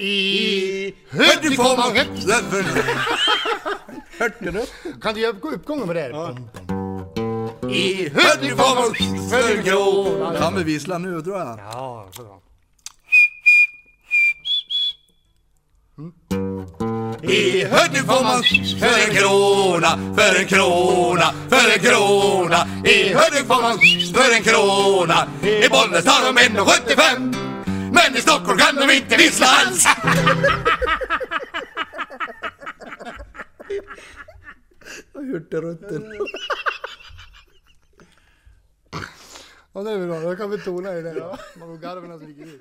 I Hudik får man Hörde du? Kan du göra uppgången med det? här? I Hudik får man för en krona. Kan vi vissla nu tror jag. Ja, så bra. I Hudik får man för en krona, för en krona, för en krona. I Hudik får man för en krona. I Bollnäs tar de 1,75. Inte vissla alls. Jag har gjort det rutten. Ja, det är bra. Då kan vi tona i det. Man går garven som ligger ut.